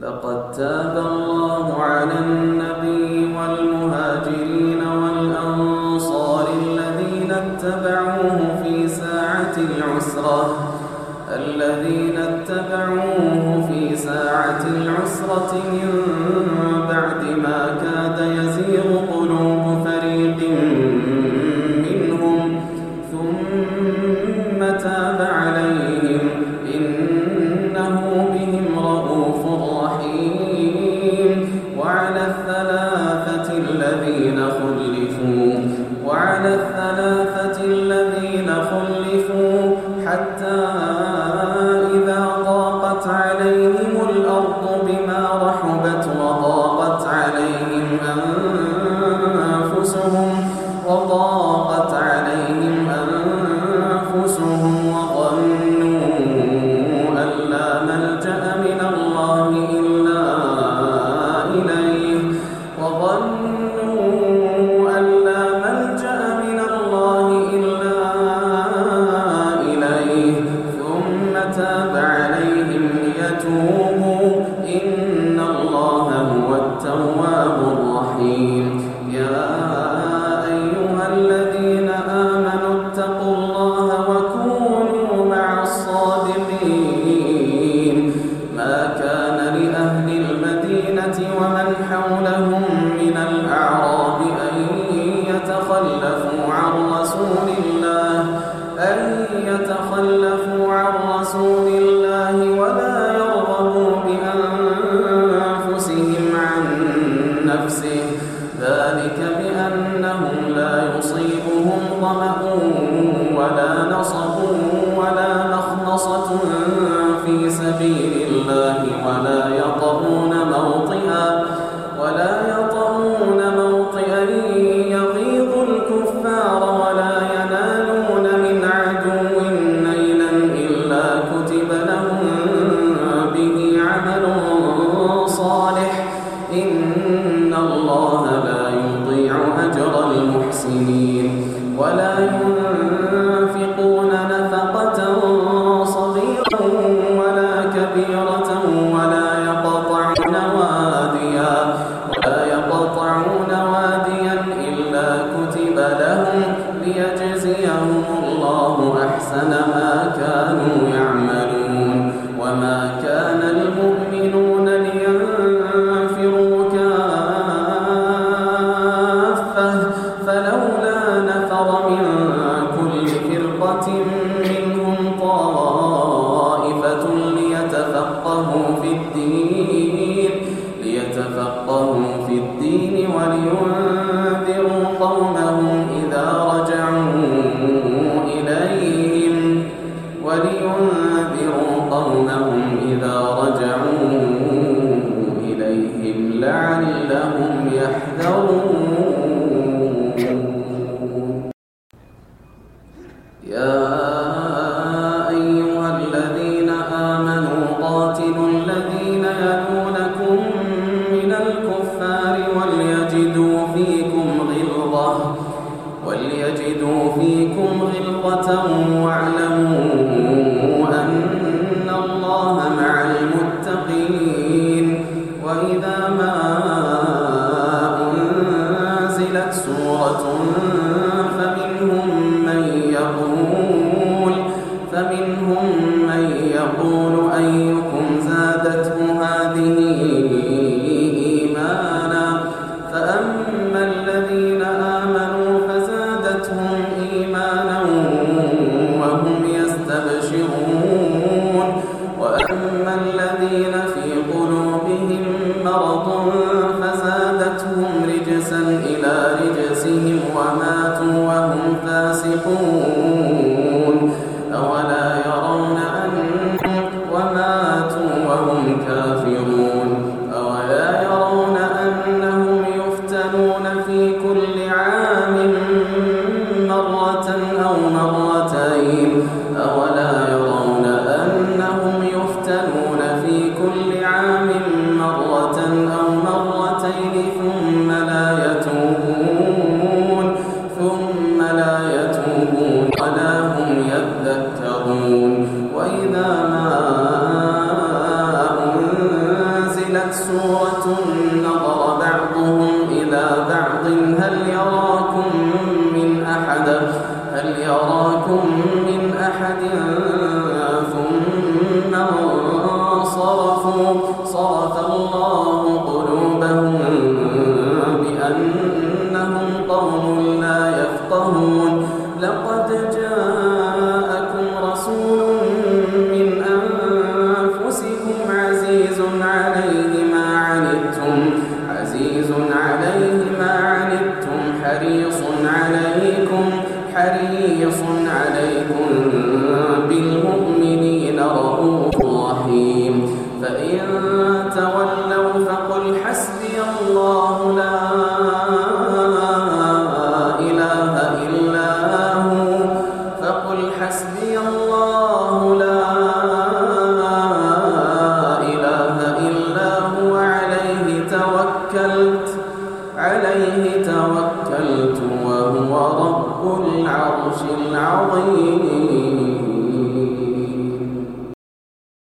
لقد تاب الله على النبي والمهاجرين والأنصار الذين اتبعوه في ساعة العسرة الذين اتبعوه في ساعة العسرة من الذين خلفوا وعلى الثلاثة الذين يا أيها الذين آمنوا قاتلوا الذين يلونكم من الكفار وليجدوا فيكم غلظة وليجدوا فيكم غلظة وأرضا حريص عليكم بالمؤمنين رؤوف رحيم. فإن تولوا فقل حسبي الله لا إله إلا هو. فقل حسبي الله لا إله إلا هو. عليه توكلت